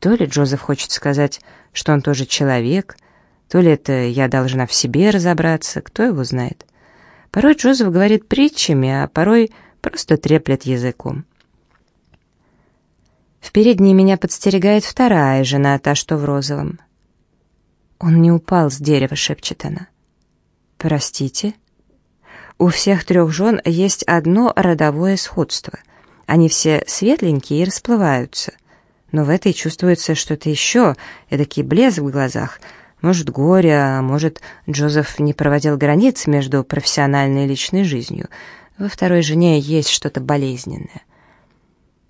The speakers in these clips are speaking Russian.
То ли Джозеф хочет сказать, что он тоже человек, то ли это я должна в себе разобраться, кто его знает. Порой Джозеф говорит притчами, а порой просто треплет языком. В передней меня подстерегает вторая жена, та, что в розовом. «Он не упал с дерева», — шепчет она. «Простите?» У всех трех жен есть одно родовое сходство. Они все светленькие и расплываются. Но в этой чувствуется что-то еще, эдакий блеск в глазах. Может, горе, а может, Джозеф не проводил границ между профессиональной и личной жизнью. Во второй жене есть что-то болезненное.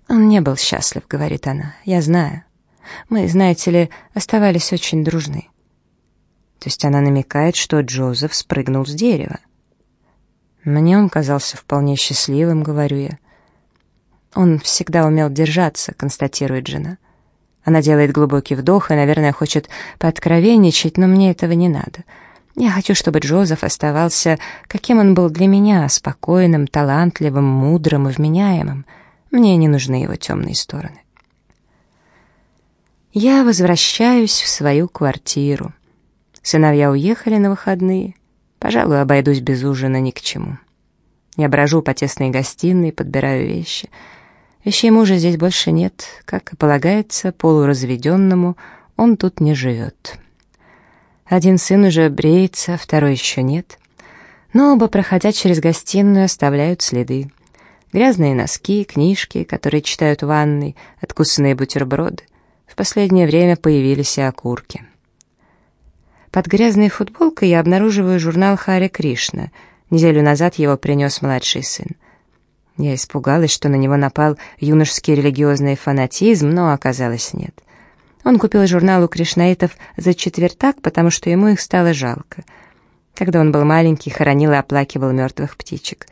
«Он не был счастлив», — говорит она, — «я знаю. Мы, знаете ли, оставались очень дружны». То есть она намекает, что Джозеф спрыгнул с дерева. Мне он казался вполне счастливым, говорю я. Он всегда умел держаться, констатирует жена. Она делает глубокий вдох и, наверное, хочет пооткровенничать, но мне этого не надо. Я хочу, чтобы Джозеф оставался, каким он был для меня, спокойным, талантливым, мудрым и вменяемым. Мне не нужны его темные стороны. Я возвращаюсь в свою квартиру. Сыновья уехали на выходные. Пожалуй, обойдусь без ужина ни к чему. Я брожу по тесной гостиной, подбираю вещи. Вещей мужа здесь больше нет. Как и полагается, полуразведенному он тут не живет. Один сын уже бреется, второй еще нет. Но оба, проходя через гостиную, оставляют следы. Грязные носки, книжки, которые читают в ванной, откусанные бутерброды. В последнее время появились и окурки. Под грязной футболкой я обнаруживаю журнал Хари Кришна. Неделю назад его принес младший сын. Я испугалась, что на него напал юношеский религиозный фанатизм, но оказалось нет. Он купил журнал у кришнаитов за четвертак, потому что ему их стало жалко. Когда он был маленький, хоронил и оплакивал мертвых птичек.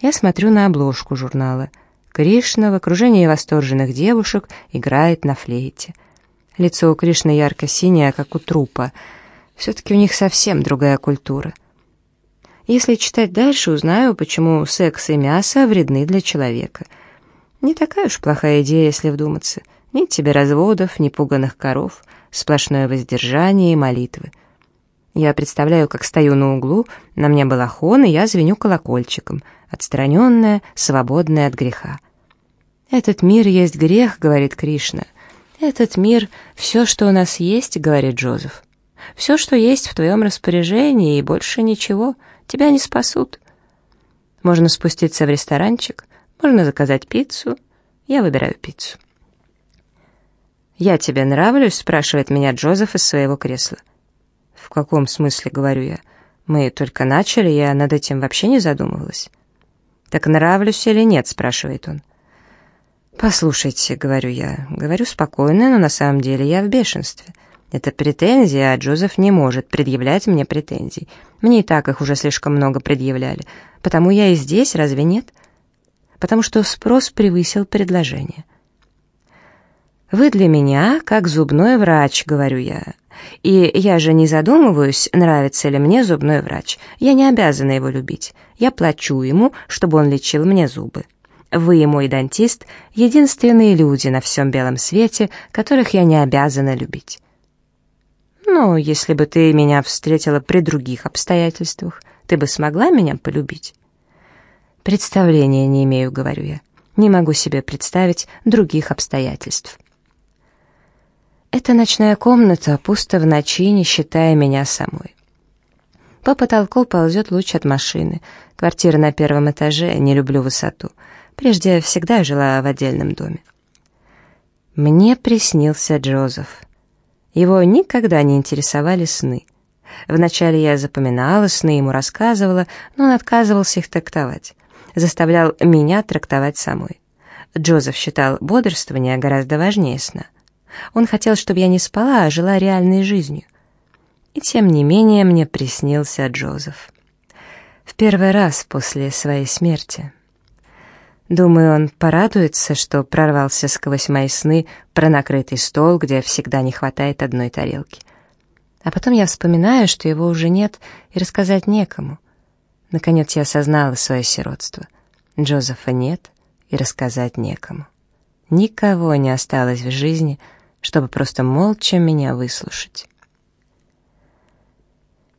Я смотрю на обложку журнала. Кришна в окружении восторженных девушек играет на флейте. Лицо у Кришны ярко-синее, как у трупа — все-таки у них совсем другая культура. Если читать дальше, узнаю, почему секс и мясо вредны для человека. Не такая уж плохая идея, если вдуматься. Нет тебе разводов, ни пуганых коров, сплошное воздержание и молитвы. Я представляю, как стою на углу, на мне балахон, и я звеню колокольчиком, отстраненная, свободная от греха. «Этот мир есть грех», — говорит Кришна. «Этот мир — все, что у нас есть», — говорит Джозеф. Все, что есть в твоем распоряжении, и больше ничего, тебя не спасут. Можно спуститься в ресторанчик, можно заказать пиццу. Я выбираю пиццу. «Я тебе нравлюсь?» — спрашивает меня Джозеф из своего кресла. «В каком смысле?» — говорю я. «Мы только начали, я над этим вообще не задумывалась». «Так нравлюсь или нет?» — спрашивает он. «Послушайте», — говорю я, говорю спокойно, но на самом деле я в бешенстве. Это претензия, а Джозеф не может предъявлять мне претензий. Мне и так их уже слишком много предъявляли. Потому я и здесь, разве нет? Потому что спрос превысил предложение. «Вы для меня как зубной врач», — говорю я. «И я же не задумываюсь, нравится ли мне зубной врач. Я не обязана его любить. Я плачу ему, чтобы он лечил мне зубы. Вы, мой дантист, единственные люди на всем белом свете, которых я не обязана любить». Но если бы ты меня встретила при других обстоятельствах, ты бы смогла меня полюбить? Представления не имею, говорю я. Не могу себе представить других обстоятельств. Эта ночная комната пуста в ночи, не считая меня самой. По потолку ползет луч от машины. Квартира на первом этаже, не люблю высоту. Прежде я всегда жила в отдельном доме. Мне приснился Джозеф. Его никогда не интересовали сны. Вначале я запоминала сны, ему рассказывала, но он отказывался их трактовать. Заставлял меня трактовать самой. Джозеф считал бодрствование гораздо важнее сна. Он хотел, чтобы я не спала, а жила реальной жизнью. И тем не менее мне приснился Джозеф. В первый раз после своей смерти. Думаю, он порадуется, что прорвался сквозь мои сны про накрытый стол, где всегда не хватает одной тарелки. А потом я вспоминаю, что его уже нет, и рассказать некому. Наконец я осознала свое сиротство. Джозефа нет, и рассказать некому. Никого не осталось в жизни, чтобы просто молча меня выслушать.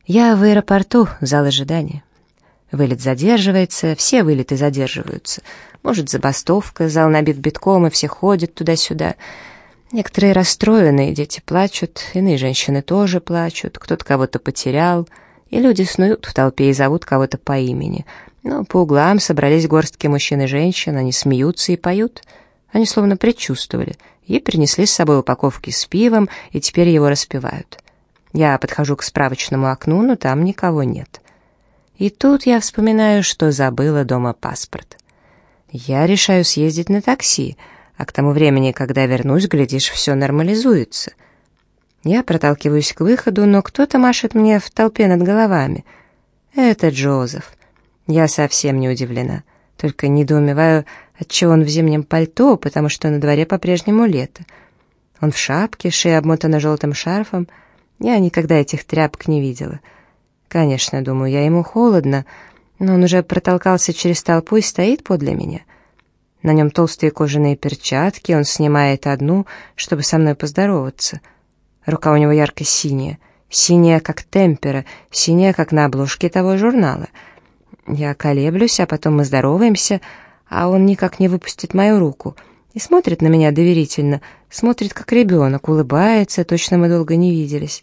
Я в аэропорту, зал ожидания. Вылет задерживается, все вылеты задерживаются. Может, забастовка, зал набит битком, и все ходят туда-сюда. Некоторые расстроенные, дети плачут, иные женщины тоже плачут, кто-то кого-то потерял, и люди снуют в толпе и зовут кого-то по имени. Но по углам собрались горстки мужчин и женщин, они смеются и поют. Они словно предчувствовали, и принесли с собой упаковки с пивом, и теперь его распивают. Я подхожу к справочному окну, но там никого нет. И тут я вспоминаю, что забыла дома паспорт. Я решаю съездить на такси, а к тому времени, когда вернусь, глядишь, все нормализуется. Я проталкиваюсь к выходу, но кто-то машет мне в толпе над головами. Это Джозеф. Я совсем не удивлена, только недоумеваю, отчего он в зимнем пальто, потому что на дворе по-прежнему лето. Он в шапке, шея обмотана желтым шарфом. Я никогда этих тряпок не видела — Конечно, думаю, я ему холодно, но он уже протолкался через толпу и стоит подле меня. На нем толстые кожаные перчатки, он снимает одну, чтобы со мной поздороваться. Рука у него ярко-синяя, синяя, как темпера, синяя, как на обложке того журнала. Я колеблюсь, а потом мы здороваемся, а он никак не выпустит мою руку и смотрит на меня доверительно, смотрит как ребенок, улыбается, точно мы долго не виделись.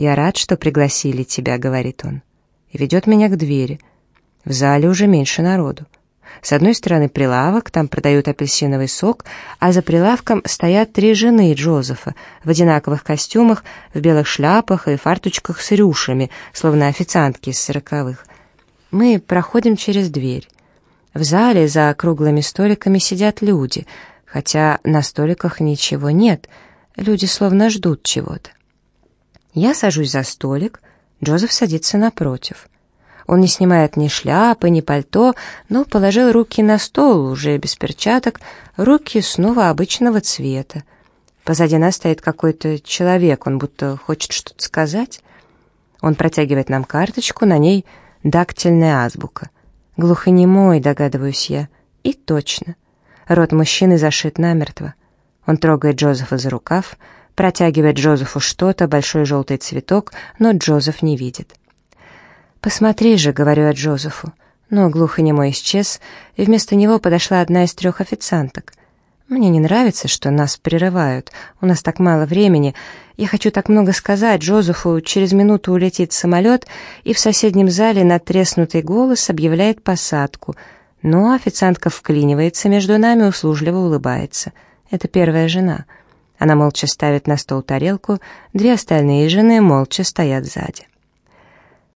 «Я рад, что пригласили тебя», — говорит он, и ведет меня к двери. В зале уже меньше народу. С одной стороны прилавок, там продают апельсиновый сок, а за прилавком стоят три жены Джозефа в одинаковых костюмах, в белых шляпах и фарточках с рюшами, словно официантки из сороковых. Мы проходим через дверь. В зале за круглыми столиками сидят люди, хотя на столиках ничего нет, люди словно ждут чего-то. Я сажусь за столик, Джозеф садится напротив. Он не снимает ни шляпы, ни пальто, но положил руки на стол, уже без перчаток, руки снова обычного цвета. Позади нас стоит какой-то человек, он будто хочет что-то сказать. Он протягивает нам карточку, на ней дактильная азбука. Глухонемой, догадываюсь я. И точно. Рот мужчины зашит намертво. Он трогает Джозефа за рукав, Протягивает Джозефу что-то, большой желтый цветок, но Джозеф не видит. «Посмотри же», — говорю я Джозефу. Но глухонемой исчез, и вместо него подошла одна из трех официанток. Мне не нравится, что нас прерывают. У нас так мало времени. Я хочу так много сказать Джозефу. Через минуту улетит самолет, и в соседнем зале натреснутый голос объявляет посадку. Но официантка вклинивается между нами, услужливо улыбается. Это первая жена. Она молча ставит на стол тарелку, две остальные жены молча стоят сзади.